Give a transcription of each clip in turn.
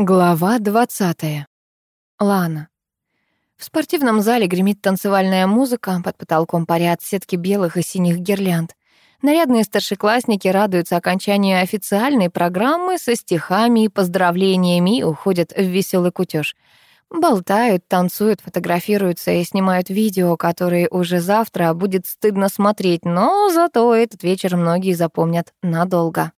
Глава 20. Лана. В спортивном зале гремит танцевальная музыка, под потолком парят сетки белых и синих гирлянд. Нарядные старшеклассники радуются окончанию официальной программы со стихами и поздравлениями и уходят в веселый кутеж. Болтают, танцуют, фотографируются и снимают видео, которые уже завтра будет стыдно смотреть, но зато этот вечер многие запомнят надолго.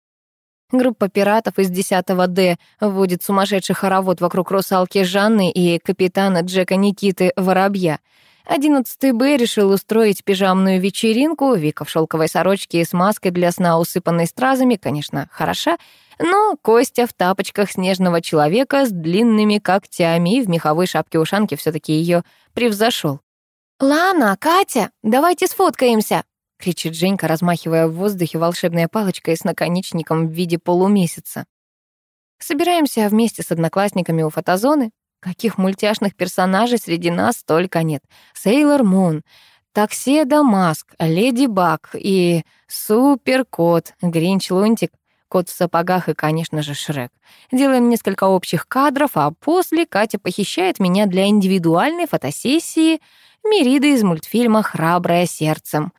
Группа пиратов из 10 Д вводит сумасшедший хоровод вокруг русалки Жанны и капитана Джека Никиты Воробья. 11 Б решил устроить пижамную вечеринку. Вика в шелковой сорочке и с маской для сна, усыпанной стразами, конечно, хороша, но Костя в тапочках снежного человека с длинными когтями и в меховой шапке-ушанке все таки ее превзошел. «Лана, Катя, давайте сфоткаемся!» — кричит Женька, размахивая в воздухе волшебной палочкой с наконечником в виде полумесяца. Собираемся вместе с одноклассниками у фотозоны. Каких мультяшных персонажей среди нас только нет. Сейлор Мун, Такседа Маск, Леди Баг и Суперкот, Гринч Лунтик, Кот в сапогах и, конечно же, Шрек. Делаем несколько общих кадров, а после Катя похищает меня для индивидуальной фотосессии Мериды из мультфильма «Храброе сердцем».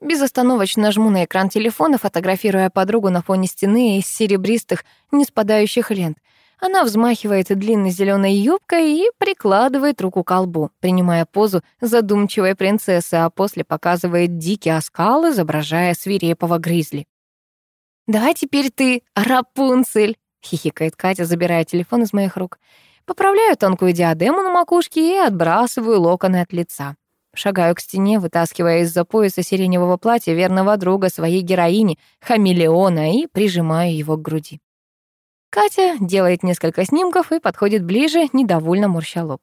Безостановочно жму на экран телефона, фотографируя подругу на фоне стены из серебристых, не спадающих лент. Она взмахивает длинной зеленой юбкой и прикладывает руку к колбу, принимая позу задумчивой принцессы, а после показывает дикий оскал, изображая свирепого гризли. «Давай теперь ты, Рапунцель!» — хихикает Катя, забирая телефон из моих рук. Поправляю тонкую диадему на макушке и отбрасываю локоны от лица. Шагаю к стене, вытаскивая из-за пояса сиреневого платья верного друга своей героини, хамелеона, и прижимаю его к груди. Катя делает несколько снимков и подходит ближе, недовольно морща лоб.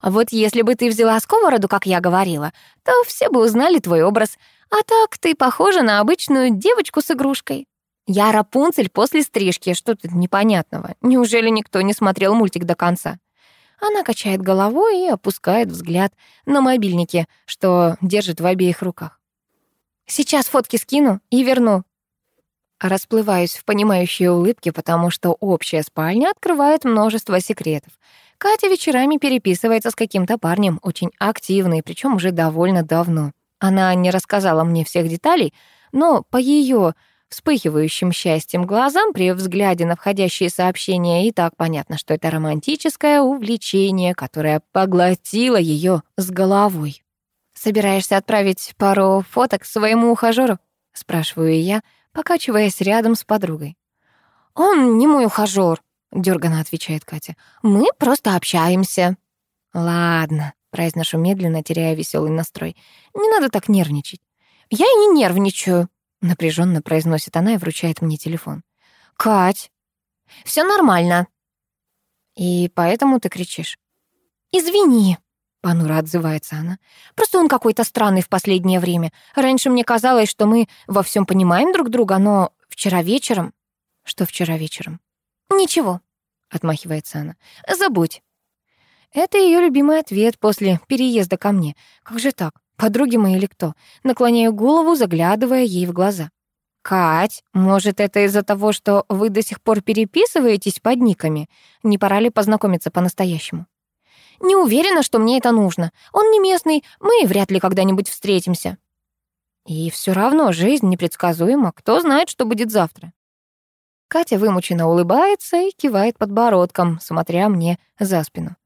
«А вот если бы ты взяла сковороду, как я говорила, то все бы узнали твой образ. А так ты похожа на обычную девочку с игрушкой. Я Рапунцель после стрижки, что тут непонятного? Неужели никто не смотрел мультик до конца?» Она качает головой и опускает взгляд на мобильнике, что держит в обеих руках. «Сейчас фотки скину и верну». Расплываюсь в понимающей улыбке, потому что общая спальня открывает множество секретов. Катя вечерами переписывается с каким-то парнем, очень активный, причем уже довольно давно. Она не рассказала мне всех деталей, но по ее вспыхивающим счастьем глазам при взгляде на входящие сообщения, и так понятно, что это романтическое увлечение, которое поглотило ее с головой. «Собираешься отправить пару фоток своему ухажеру?» — спрашиваю я, покачиваясь рядом с подругой. «Он не мой ухажер», — дёрганно отвечает Катя. «Мы просто общаемся». «Ладно», — произношу медленно, теряя веселый настрой. «Не надо так нервничать». «Я и не нервничаю», Напряженно произносит она и вручает мне телефон. «Кать, все нормально». «И поэтому ты кричишь?» «Извини», — понуро отзывается она. «Просто он какой-то странный в последнее время. Раньше мне казалось, что мы во всем понимаем друг друга, но вчера вечером...» «Что вчера вечером?» «Ничего», — отмахивается она. «Забудь». Это ее любимый ответ после переезда ко мне. Как же так? Подруги мои или кто? Наклоняю голову, заглядывая ей в глаза. «Кать, может, это из-за того, что вы до сих пор переписываетесь под никами? Не пора ли познакомиться по-настоящему?» «Не уверена, что мне это нужно. Он не местный, мы вряд ли когда-нибудь встретимся». И все равно жизнь непредсказуема. Кто знает, что будет завтра? Катя вымученно улыбается и кивает подбородком, смотря мне за спину.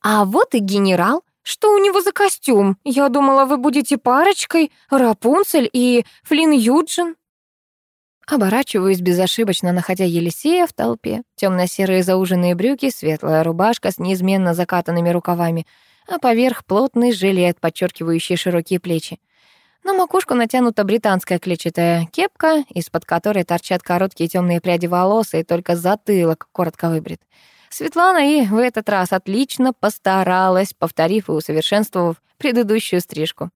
«А вот и генерал. «Что у него за костюм? Я думала, вы будете парочкой, Рапунцель и Флин Юджин». Оборачиваюсь безошибочно, находя Елисея в толпе. Темно-серые зауженные брюки, светлая рубашка с неизменно закатанными рукавами, а поверх плотный жилет, подчеркивающий широкие плечи. На макушку натянута британская клетчатая кепка, из-под которой торчат короткие темные пряди волос, и только затылок коротко выбрит. Светлана и в этот раз отлично постаралась, повторив и усовершенствовав предыдущую стрижку.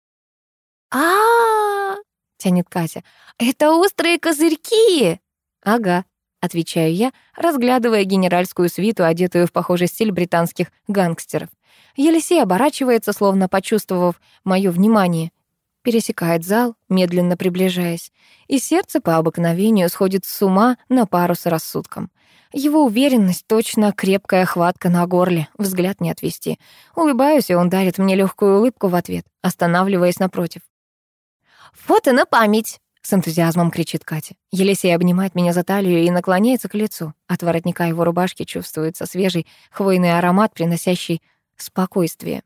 а тянет Катя. «Это острые козырьки!» «Ага», — отвечаю я, разглядывая генеральскую свиту, одетую в похожий стиль британских гангстеров. Елисей оборачивается, словно почувствовав мое внимание. Пересекает зал, медленно приближаясь, и сердце по обыкновению сходит с ума на пару с рассудком. Его уверенность точно крепкая хватка на горле, взгляд не отвести. Улыбаюсь, и он дарит мне легкую улыбку в ответ, останавливаясь напротив. «Фото на память!» — с энтузиазмом кричит Катя. Елисей обнимает меня за талию и наклоняется к лицу. От воротника его рубашки чувствуется свежий хвойный аромат, приносящий спокойствие.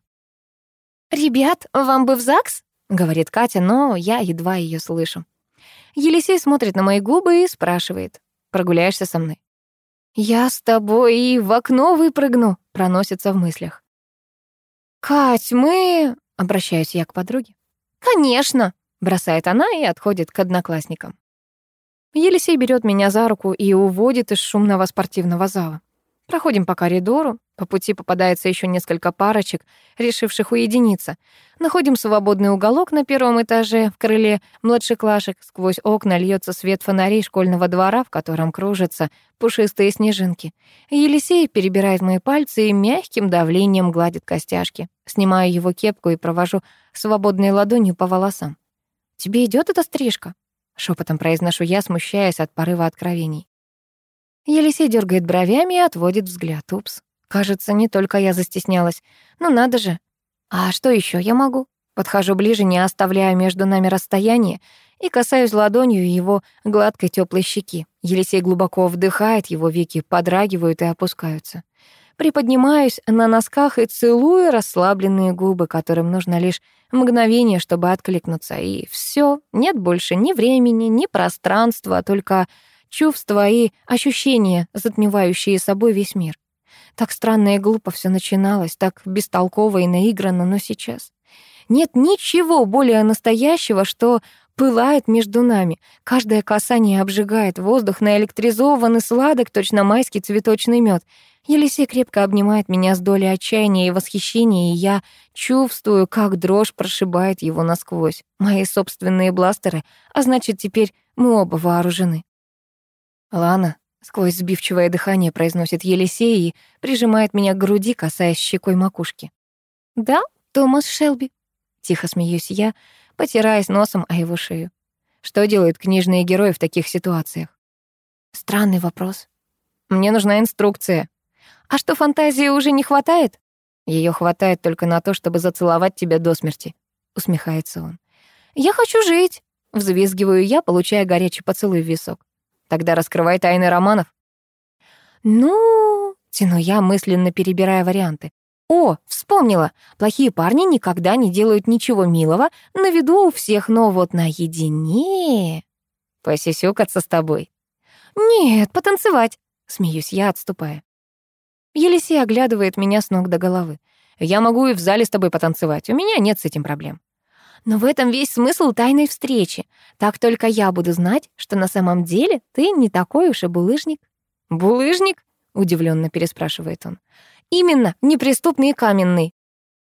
«Ребят, вам бы в ЗАГС?» — говорит Катя, но я едва ее слышу. Елисей смотрит на мои губы и спрашивает. «Прогуляешься со мной?» «Я с тобой и в окно выпрыгну», — проносится в мыслях. «Кать, мы...» — обращаюсь я к подруге. «Конечно», — бросает она и отходит к одноклассникам. Елисей берет меня за руку и уводит из шумного спортивного зала. Проходим по коридору, по пути попадается еще несколько парочек, решивших уединиться. Находим свободный уголок на первом этаже в крыле младшеклашек. Сквозь окна льется свет фонарей школьного двора, в котором кружатся пушистые снежинки. Елисей перебирает мои пальцы и мягким давлением гладит костяшки. Снимаю его кепку и провожу свободной ладонью по волосам. «Тебе идет эта стрижка?» — шепотом произношу я, смущаясь от порыва откровений. Елисей дергает бровями и отводит взгляд. Упс. Кажется, не только я застеснялась. Ну надо же. А что еще я могу? Подхожу ближе, не оставляя между нами расстояние, и касаюсь ладонью его гладкой теплой щеки. Елисей глубоко вдыхает, его веки подрагивают и опускаются. Приподнимаюсь на носках и целую расслабленные губы, которым нужно лишь мгновение, чтобы откликнуться. И все, нет больше ни времени, ни пространства, только чувства и ощущения, затмевающие собой весь мир. Так странно и глупо все начиналось, так бестолково и наигранно, но сейчас. Нет ничего более настоящего, что пылает между нами. Каждое касание обжигает, воздух наэлектризован и сладок, точно майский цветочный мед. Елисей крепко обнимает меня с долей отчаяния и восхищения, и я чувствую, как дрожь прошибает его насквозь. Мои собственные бластеры, а значит, теперь мы оба вооружены. «Лана», — сквозь сбивчивое дыхание произносит Елисей и прижимает меня к груди, касаясь щекой макушки. «Да, Томас Шелби», — тихо смеюсь я, потираясь носом о его шею. Что делают книжные герои в таких ситуациях? Странный вопрос. Мне нужна инструкция. А что, фантазии уже не хватает? Ее хватает только на то, чтобы зацеловать тебя до смерти, усмехается он. Я хочу жить, взвизгиваю я, получая горячий поцелуй в висок. Тогда раскрывай тайны романов. Ну, тяну я, мысленно перебирая варианты. О, вспомнила. Плохие парни никогда не делают ничего милого на виду у всех, но вот наедине... Посисюкаться с тобой. Нет, потанцевать. Смеюсь я, отступая. Елисей оглядывает меня с ног до головы. Я могу и в зале с тобой потанцевать, у меня нет с этим проблем. Но в этом весь смысл тайной встречи. Так только я буду знать, что на самом деле ты не такой уж и булыжник. Булыжник? удивленно переспрашивает он. Именно, неприступный и каменный.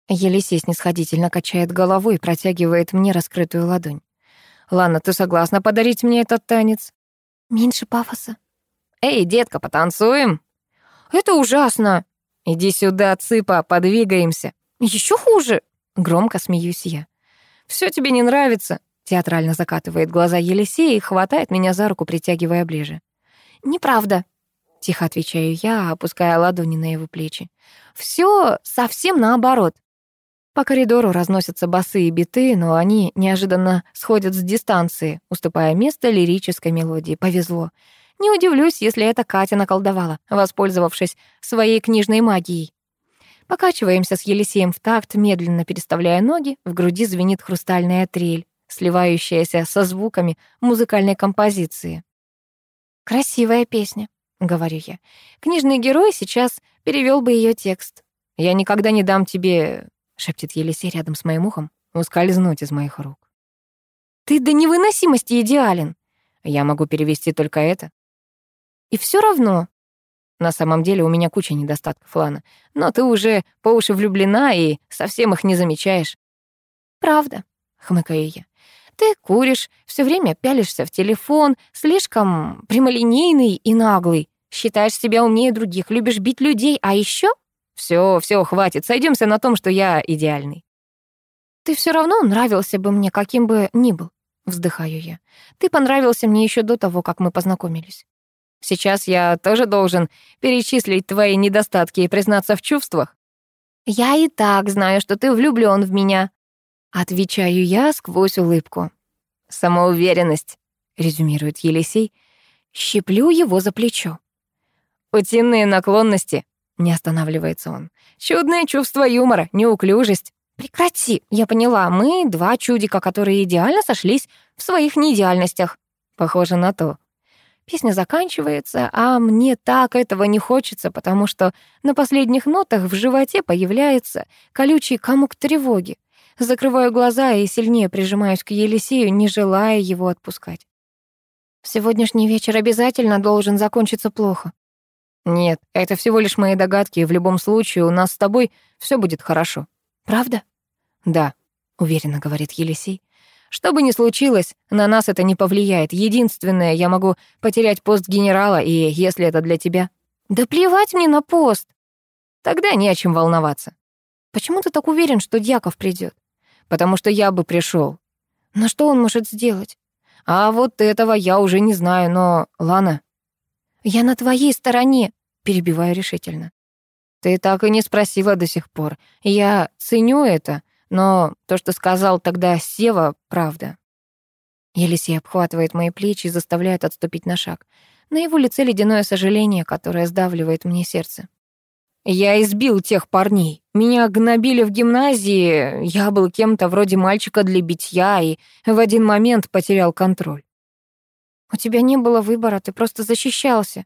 Елисей снисходительно качает головой и протягивает мне раскрытую ладонь. «Ладно, ты согласна подарить мне этот танец?» «Меньше пафоса». «Эй, детка, потанцуем?» «Это ужасно!» «Иди сюда, цыпа, подвигаемся». «Еще хуже!» Громко смеюсь я. Все тебе не нравится?» Театрально закатывает глаза Елисей и хватает меня за руку, притягивая ближе. «Неправда», — тихо отвечаю я, опуская ладони на его плечи. Все совсем наоборот». По коридору разносятся басы и биты, но они неожиданно сходят с дистанции, уступая место лирической мелодии. Повезло. Не удивлюсь, если это Катя наколдовала, воспользовавшись своей книжной магией. Покачиваемся с Елисеем в такт, медленно переставляя ноги, в груди звенит хрустальная трель, сливающаяся со звуками музыкальной композиции. «Красивая песня», — говорю я. «Книжный герой сейчас перевел бы ее текст. Я никогда не дам тебе...» — шепчет Елисей рядом с моим ухом, ускользнуть из моих рук. «Ты до невыносимости идеален!» Я могу перевести только это. И все равно на самом деле у меня куча недостатков, Лана. Но ты уже по уши влюблена и совсем их не замечаешь. Правда, хмыкаю я. Ты куришь, все время пялишься в телефон, слишком прямолинейный и наглый. Считаешь себя умнее других, любишь бить людей, а еще все, все, хватит, сойдемся на том, что я идеальный. Ты все равно нравился бы мне, каким бы ни был, вздыхаю я. Ты понравился мне еще до того, как мы познакомились. Сейчас я тоже должен перечислить твои недостатки и признаться в чувствах. Я и так знаю, что ты влюблён в меня, отвечаю я сквозь улыбку. Самоуверенность, резюмирует Елисей, щиплю его за плечо. Утиные наклонности, не останавливается он. Чудное чувство юмора, неуклюжесть. Прекрати, я поняла, мы два чудика, которые идеально сошлись в своих неидеальностях. Похоже на то. Песня заканчивается, а мне так этого не хочется, потому что на последних нотах в животе появляется колючий комок тревоги. Закрываю глаза и сильнее прижимаюсь к Елисею, не желая его отпускать. Сегодняшний вечер обязательно должен закончиться плохо. Нет, это всего лишь мои догадки, и в любом случае у нас с тобой все будет хорошо. Правда? Да, уверенно говорит Елисей. Что бы ни случилось, на нас это не повлияет. Единственное, я могу потерять пост генерала, и если это для тебя... Да плевать мне на пост. Тогда не о чем волноваться. Почему ты так уверен, что Дьяков придет? Потому что я бы пришел. Но что он может сделать? А вот этого я уже не знаю, но... Лана... Я на твоей стороне, перебиваю решительно. Ты так и не спросила до сих пор. Я ценю это, но то, что сказал тогда Сева, правда. Елисей обхватывает мои плечи и заставляет отступить на шаг. На его лице ледяное сожаление, которое сдавливает мне сердце. Я избил тех парней. Меня гнобили в гимназии. Я был кем-то вроде мальчика для битья и в один момент потерял контроль. У тебя не было выбора, ты просто защищался.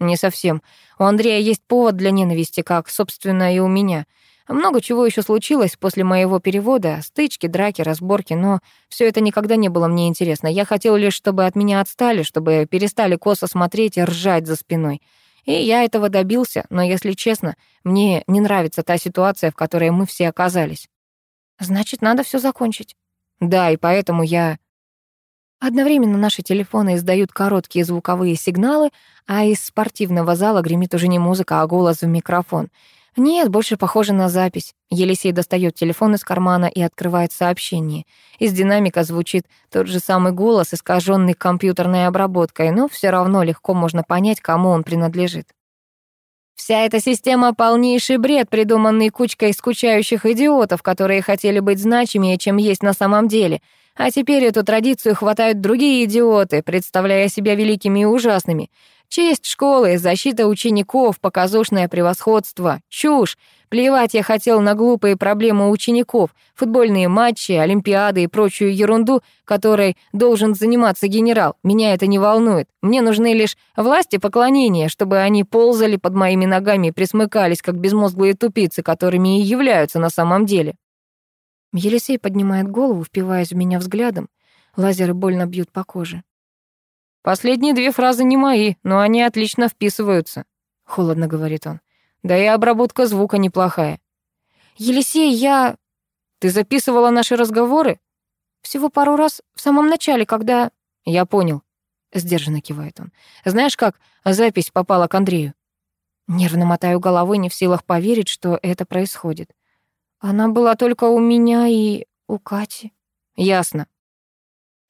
Не совсем. У Андрея есть повод для ненависти, как, собственно, и у меня — много чего еще случилось после моего перевода, стычки, драки, разборки, но все это никогда не было мне интересно. Я хотел лишь, чтобы от меня отстали, чтобы перестали косо смотреть и ржать за спиной. И я этого добился, но, если честно, мне не нравится та ситуация, в которой мы все оказались. Значит, надо все закончить. Да, и поэтому я... Одновременно наши телефоны издают короткие звуковые сигналы, а из спортивного зала гремит уже не музыка, а голос в микрофон — нет, больше похоже на запись. Елисей достает телефон из кармана и открывает сообщение. Из динамика звучит тот же самый голос, искаженный компьютерной обработкой, но все равно легко можно понять, кому он принадлежит. Вся эта система — полнейший бред, придуманный кучкой скучающих идиотов, которые хотели быть значимее, чем есть на самом деле. А теперь эту традицию хватают другие идиоты, представляя себя великими и ужасными. Честь школы, защита учеников, показушное превосходство. Чушь. Плевать я хотел на глупые проблемы учеников, футбольные матчи, олимпиады и прочую ерунду, которой должен заниматься генерал. Меня это не волнует. Мне нужны лишь власти поклонения, чтобы они ползали под моими ногами и присмыкались, как безмозглые тупицы, которыми и являются на самом деле. Елисей поднимает голову, впиваясь в меня взглядом. Лазеры больно бьют по коже. Последние две фразы не мои, но они отлично вписываются, холодно говорит он. Да и обработка звука неплохая. Елисей, я... Ты записывала наши разговоры? Всего пару раз в самом начале, когда... Я понял. Сдержанно кивает он. Знаешь, как запись попала к Андрею? Нервно мотаю головой, не в силах поверить, что это происходит. Она была только у меня и у Кати. Ясно.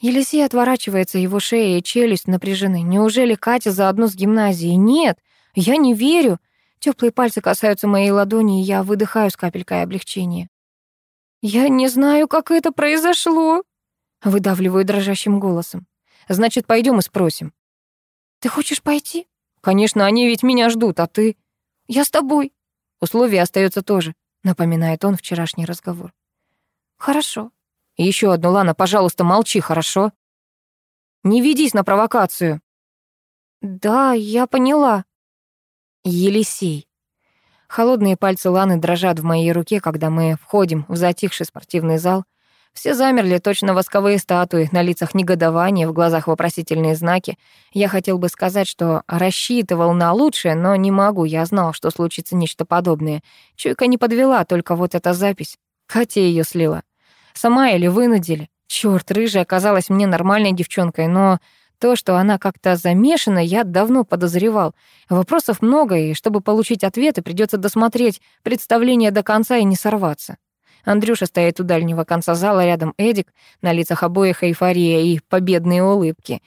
Елисей отворачивается, его шея и челюсть напряжены. Неужели Катя заодно с гимназией? Нет, я не верю. Теплые пальцы касаются моей ладони, и я выдыхаю с капелькой облегчения. «Я не знаю, как это произошло», — выдавливаю дрожащим голосом. «Значит, пойдем и спросим». «Ты хочешь пойти?» «Конечно, они ведь меня ждут, а ты?» «Я с тобой». Условие остается тоже, напоминает он вчерашний разговор. «Хорошо», еще одну, Лана, пожалуйста, молчи, хорошо? Не ведись на провокацию. Да, я поняла. Елисей. Холодные пальцы Ланы дрожат в моей руке, когда мы входим в затихший спортивный зал. Все замерли, точно восковые статуи, на лицах негодование, в глазах вопросительные знаки. Я хотел бы сказать, что рассчитывал на лучшее, но не могу, я знал, что случится нечто подобное. Чуйка не подвела, только вот эта запись. Катя ее слила. Сама или вынудили. Чёрт, рыжая оказалась мне нормальной девчонкой, но то, что она как-то замешана, я давно подозревал. Вопросов много, и чтобы получить ответы, придется досмотреть представление до конца и не сорваться. Андрюша стоит у дальнего конца зала, рядом Эдик, на лицах обоих эйфория и победные улыбки.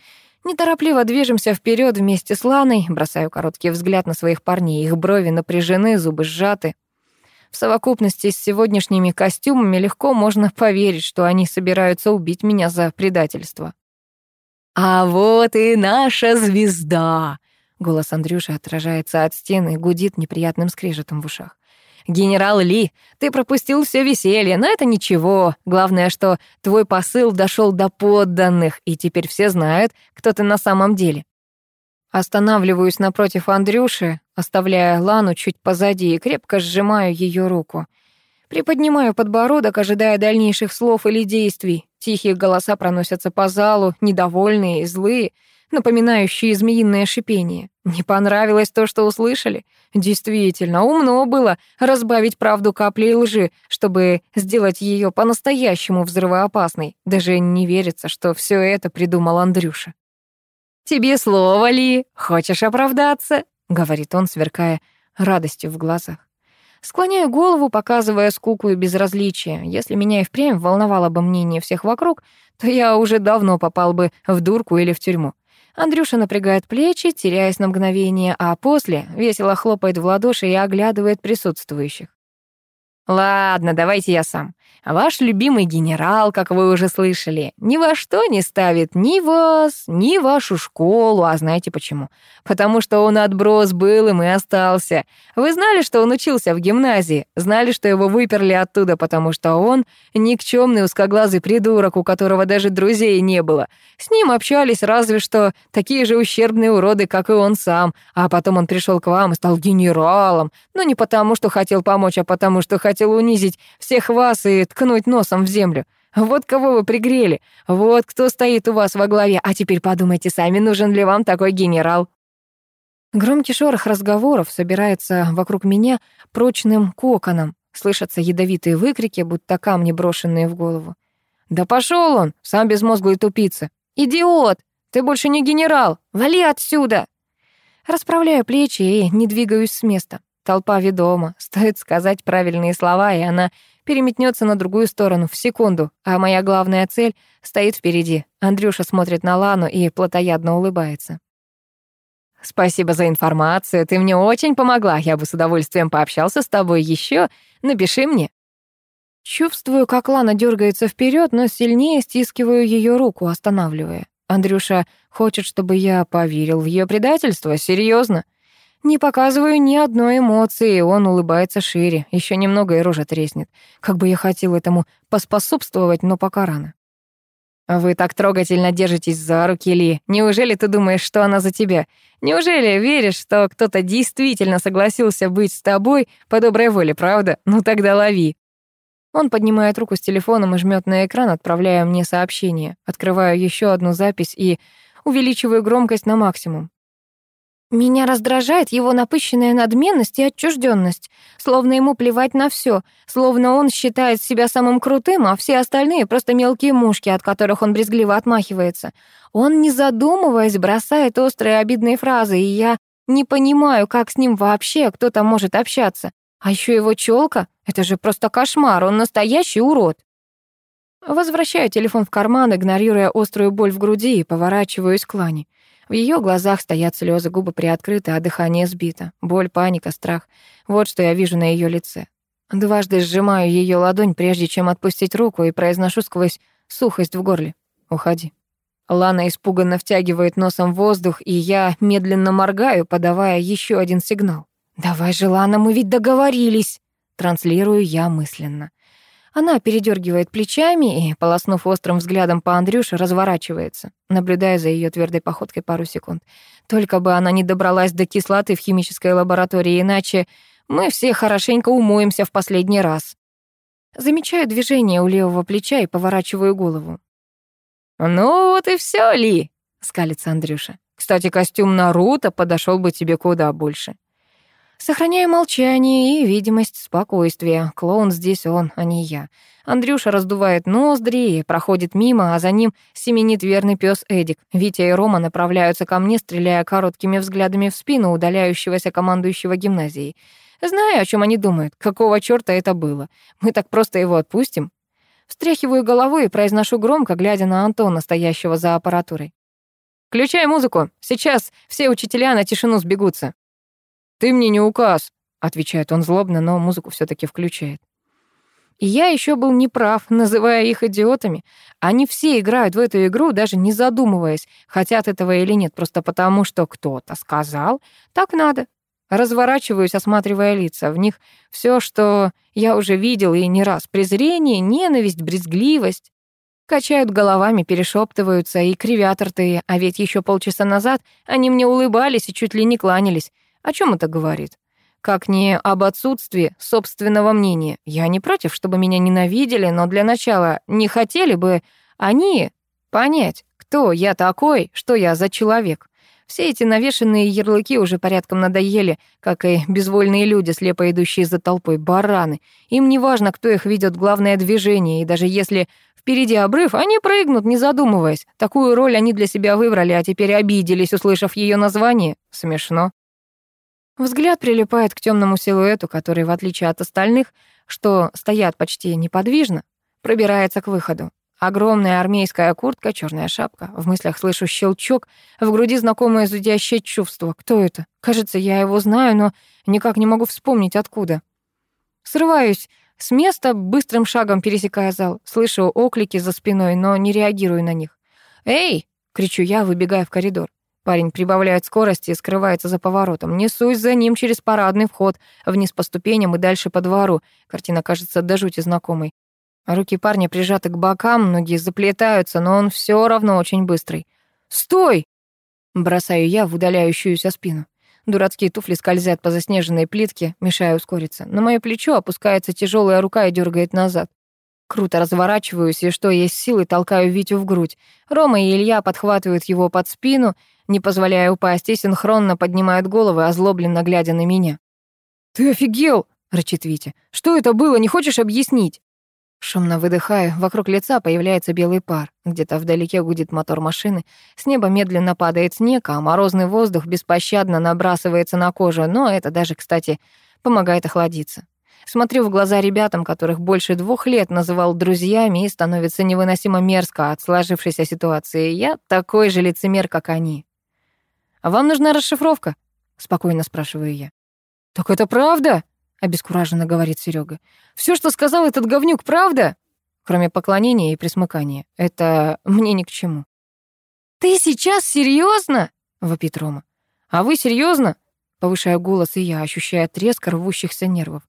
Неторопливо движемся вперед вместе с Ланой, бросаю короткий взгляд на своих парней, их брови напряжены, зубы сжаты. В совокупности с сегодняшними костюмами легко можно поверить, что они собираются убить меня за предательство. «А вот и наша звезда!» Голос Андрюши отражается от стены и гудит неприятным скрежетом в ушах. «Генерал Ли, ты пропустил все веселье, но это ничего. Главное, что твой посыл дошел до подданных, и теперь все знают, кто ты на самом деле». Останавливаюсь напротив Андрюши, оставляя Лану чуть позади и крепко сжимаю ее руку. Приподнимаю подбородок, ожидая дальнейших слов или действий. Тихие голоса проносятся по залу, недовольные и злые — напоминающие змеиное шипение. Не понравилось то, что услышали? Действительно, умно было разбавить правду каплей лжи, чтобы сделать ее по-настоящему взрывоопасной. Даже не верится, что все это придумал Андрюша. «Тебе слово, Ли, хочешь оправдаться?» — говорит он, сверкая радостью в глазах. Склоняю голову, показывая скуку и безразличие. Если меня и впрямь волновало бы мнение всех вокруг, то я уже давно попал бы в дурку или в тюрьму. Андрюша напрягает плечи, теряясь на мгновение, а после весело хлопает в ладоши и оглядывает присутствующих. Ладно, давайте я сам. Ваш любимый генерал, как вы уже слышали, ни во что не ставит ни вас, ни вашу школу. А знаете почему? Потому что он отброс был им и остался. Вы знали, что он учился в гимназии? Знали, что его выперли оттуда, потому что он никчемный узкоглазый придурок, у которого даже друзей не было. С ним общались разве что такие же ущербные уроды, как и он сам. А потом он пришел к вам и стал генералом. Но не потому, что хотел помочь, а потому, что хотел унизить всех вас и ткнуть носом в землю. Вот кого вы пригрели, вот кто стоит у вас во главе. А теперь подумайте сами, нужен ли вам такой генерал. Громкий шорох разговоров собирается вокруг меня прочным коконом. Слышатся ядовитые выкрики, будто камни, брошенные в голову. «Да пошел он, сам безмозглый тупица! Идиот! Ты больше не генерал! Вали отсюда!» Расправляю плечи и не двигаюсь с места. Толпа ведома. Стоит сказать правильные слова, и она переметнется на другую сторону в секунду, а моя главная цель стоит впереди. Андрюша смотрит на Лану и плотоядно улыбается. «Спасибо за информацию, ты мне очень помогла. Я бы с удовольствием пообщался с тобой еще. Напиши мне». Чувствую, как Лана дергается вперед, но сильнее стискиваю ее руку, останавливая. Андрюша хочет, чтобы я поверил в ее предательство? Серьезно? Не показываю ни одной эмоции, он улыбается шире, еще немного и рожа треснет. Как бы я хотел этому поспособствовать, но пока рано. «Вы так трогательно держитесь за руки, Ли. Неужели ты думаешь, что она за тебя? Неужели веришь, что кто-то действительно согласился быть с тобой по доброй воле, правда? Ну тогда лови». Он поднимает руку с телефоном и жмет на экран, отправляя мне сообщение. Открываю еще одну запись и увеличиваю громкость на максимум. Меня раздражает его напыщенная надменность и отчужденность, словно ему плевать на все, словно он считает себя самым крутым, а все остальные просто мелкие мушки, от которых он брезгливо отмахивается. Он, не задумываясь, бросает острые обидные фразы, и я не понимаю, как с ним вообще кто-то может общаться. А еще его челка — это же просто кошмар, он настоящий урод. Возвращаю телефон в карман, игнорируя острую боль в груди, и поворачиваюсь к Лане. В ее глазах стоят слезы, губы приоткрыты, а дыхание сбито. Боль, паника, страх. Вот что я вижу на ее лице. Дважды сжимаю ее ладонь, прежде чем отпустить руку, и произношу сквозь сухость в горле. «Уходи». Лана испуганно втягивает носом воздух, и я медленно моргаю, подавая еще один сигнал. «Давай же, Лана, мы ведь договорились!» Транслирую я мысленно. Она передергивает плечами и, полоснув острым взглядом по Андрюше, разворачивается, наблюдая за ее твердой походкой пару секунд. Только бы она не добралась до кислоты в химической лаборатории, иначе мы все хорошенько умоемся в последний раз. Замечаю движение у левого плеча и поворачиваю голову. «Ну вот и все, Ли!» — скалится Андрюша. «Кстати, костюм Наруто подошел бы тебе куда больше». Сохраняю молчание и видимость спокойствия. Клоун здесь он, а не я. Андрюша раздувает ноздри и проходит мимо, а за ним семенит верный пес Эдик. Витя и Рома направляются ко мне, стреляя короткими взглядами в спину удаляющегося командующего гимназией. Знаю, о чем они думают. Какого чёрта это было? Мы так просто его отпустим? Встряхиваю головой и произношу громко, глядя на Антона, стоящего за аппаратурой. Включай музыку. Сейчас все учителя на тишину сбегутся». «Ты мне не указ», — отвечает он злобно, но музыку все таки включает. И я еще был неправ, называя их идиотами. Они все играют в эту игру, даже не задумываясь, хотят этого или нет, просто потому, что кто-то сказал, так надо. Разворачиваюсь, осматривая лица. В них все, что я уже видел и не раз. Презрение, ненависть, брезгливость. Качают головами, перешептываются и кривят рты, а ведь еще полчаса назад они мне улыбались и чуть ли не кланялись. О чем это говорит? Как не об отсутствии собственного мнения. Я не против, чтобы меня ненавидели, но для начала не хотели бы они понять, кто я такой, что я за человек. Все эти навешенные ярлыки уже порядком надоели, как и безвольные люди, слепо идущие за толпой, бараны. Им не важно, кто их ведет главное движение, и даже если впереди обрыв, они прыгнут, не задумываясь. Такую роль они для себя выбрали, а теперь обиделись, услышав ее название. Смешно. Взгляд прилипает к темному силуэту, который, в отличие от остальных, что стоят почти неподвижно, пробирается к выходу. Огромная армейская куртка, черная шапка. В мыслях слышу щелчок, в груди знакомое зудящее чувство. Кто это? Кажется, я его знаю, но никак не могу вспомнить, откуда. Срываюсь с места, быстрым шагом пересекая зал. Слышу оклики за спиной, но не реагирую на них. «Эй!» — кричу я, выбегая в коридор. Парень прибавляет скорости и скрывается за поворотом. Несусь за ним через парадный вход, вниз по ступеням и дальше по двору. Картина кажется до жути знакомой. Руки парня прижаты к бокам, ноги заплетаются, но он все равно очень быстрый. «Стой!» Бросаю я в удаляющуюся спину. Дурацкие туфли скользят по заснеженной плитке, мешая ускориться. На мое плечо опускается тяжелая рука и дергает назад. Круто разворачиваюсь и, что есть силы, толкаю Витю в грудь. Рома и Илья подхватывают его под спину, не позволяя упасть, и синхронно поднимают головы, озлобленно глядя на меня. «Ты офигел!» — рычит Витя. «Что это было? Не хочешь объяснить?» Шумно выдыхаю, вокруг лица появляется белый пар. Где-то вдалеке гудит мотор машины. С неба медленно падает снег, а морозный воздух беспощадно набрасывается на кожу, но это даже, кстати, помогает охладиться. Смотрю в глаза ребятам, которых больше двух лет называл друзьями, и становится невыносимо мерзко от сложившейся ситуации. Я такой же лицемер, как они. «А вам нужна расшифровка?» — спокойно спрашиваю я. «Так это правда?» — обескураженно говорит Серега. Все, что сказал этот говнюк, правда?» Кроме поклонения и присмыкания. Это мне ни к чему. «Ты сейчас серьезно? вопит Рома. «А вы серьезно? повышаю голос и я, ощущая треск рвущихся нервов.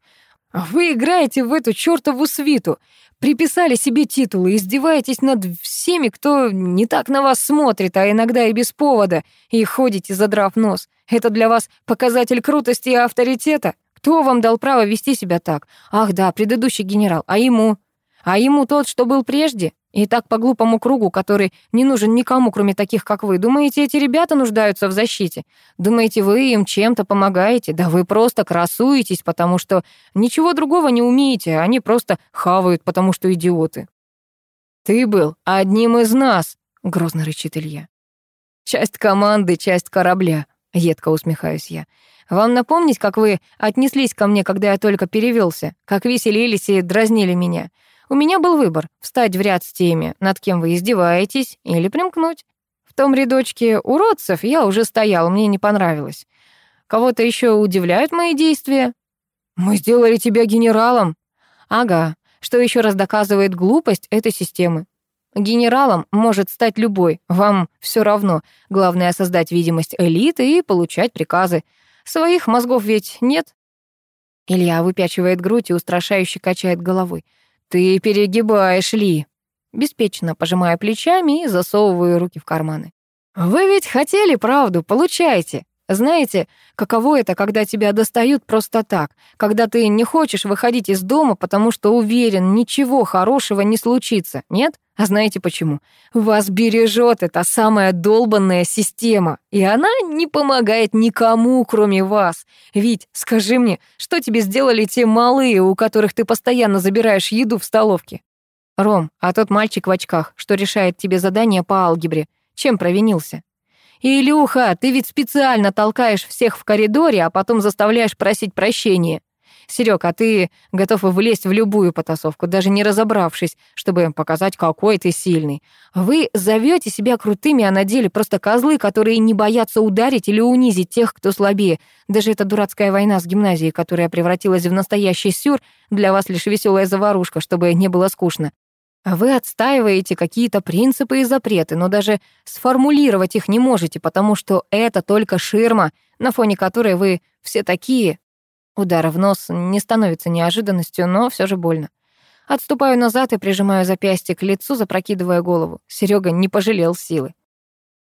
«Вы играете в эту чёртову свиту, приписали себе титулы, издеваетесь над всеми, кто не так на вас смотрит, а иногда и без повода, и ходите, задрав нос. Это для вас показатель крутости и авторитета? Кто вам дал право вести себя так? Ах да, предыдущий генерал, а ему? А ему тот, что был прежде? И так по глупому кругу, который не нужен никому, кроме таких, как вы. Думаете, эти ребята нуждаются в защите? Думаете, вы им чем-то помогаете? Да вы просто красуетесь, потому что ничего другого не умеете, они просто хавают, потому что идиоты. «Ты был одним из нас», — грозно рычит Илья. «Часть команды, часть корабля», — едко усмехаюсь я. «Вам напомнить, как вы отнеслись ко мне, когда я только перевелся, как веселились и дразнили меня?» У меня был выбор — встать в ряд с теми, над кем вы издеваетесь, или примкнуть. В том рядочке уродцев я уже стоял, мне не понравилось. Кого-то еще удивляют мои действия? Мы сделали тебя генералом. Ага, что еще раз доказывает глупость этой системы. Генералом может стать любой, вам все равно. Главное — создать видимость элиты и получать приказы. Своих мозгов ведь нет. Илья выпячивает грудь и устрашающе качает головой. «Ты перегибаешь, Ли!» Беспечно пожимая плечами и засовываю руки в карманы. «Вы ведь хотели правду, получайте!» Знаете, каково это, когда тебя достают просто так, когда ты не хочешь выходить из дома, потому что уверен, ничего хорошего не случится, нет? А знаете почему? Вас бережет эта самая долбанная система, и она не помогает никому, кроме вас. Ведь, скажи мне, что тебе сделали те малые, у которых ты постоянно забираешь еду в столовке? Ром, а тот мальчик в очках, что решает тебе задание по алгебре, чем провинился? «Илюха, ты ведь специально толкаешь всех в коридоре, а потом заставляешь просить прощения. Серег, а ты готов влезть в любую потасовку, даже не разобравшись, чтобы показать, какой ты сильный. Вы зовете себя крутыми, а на деле просто козлы, которые не боятся ударить или унизить тех, кто слабее. Даже эта дурацкая война с гимназией, которая превратилась в настоящий сюр, для вас лишь веселая заварушка, чтобы не было скучно. А вы отстаиваете какие-то принципы и запреты, но даже сформулировать их не можете, потому что это только ширма, на фоне которой вы все такие. Удар в нос не становится неожиданностью, но все же больно. Отступаю назад и прижимаю запястье к лицу, запрокидывая голову. Серега не пожалел силы.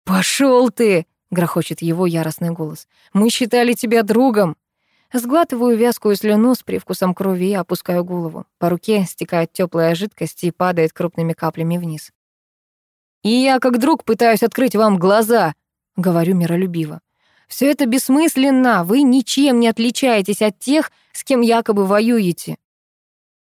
«Пошел ты!» — грохочет его яростный голос. «Мы считали тебя другом!» Сглатываю вязкую слюну с привкусом крови и опускаю голову. По руке стекает теплая жидкость и падает крупными каплями вниз. «И я, как друг, пытаюсь открыть вам глаза», — говорю миролюбиво. Все это бессмысленно, вы ничем не отличаетесь от тех, с кем якобы воюете».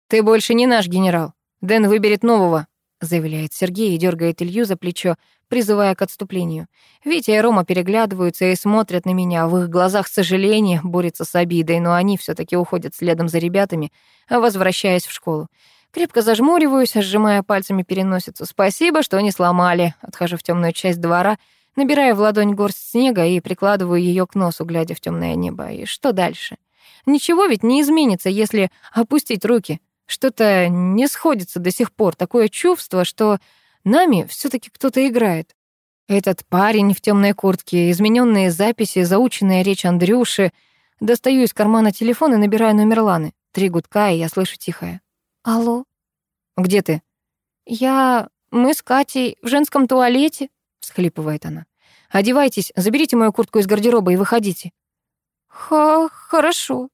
«Ты больше не наш генерал. Дэн выберет нового», — заявляет Сергей и дергает Илью за плечо, призывая к отступлению. Витя и Рома переглядываются и смотрят на меня. В их глазах сожаление борется с обидой, но они все таки уходят следом за ребятами, возвращаясь в школу. Крепко зажмуриваюсь, сжимая пальцами переносицу. Спасибо, что не сломали. Отхожу в темную часть двора, набираю в ладонь горсть снега и прикладываю ее к носу, глядя в темное небо. И что дальше? Ничего ведь не изменится, если опустить руки. Что-то не сходится до сих пор. Такое чувство, что Нами все таки кто-то играет. Этот парень в темной куртке, измененные записи, заученная речь Андрюши. Достаю из кармана телефон и набираю номер Ланы. Три гудка, и я слышу тихое. «Алло?» «Где ты?» «Я... Мы с Катей в женском туалете», — всхлипывает она. «Одевайтесь, заберите мою куртку из гардероба и выходите». «Ха... Хорошо»,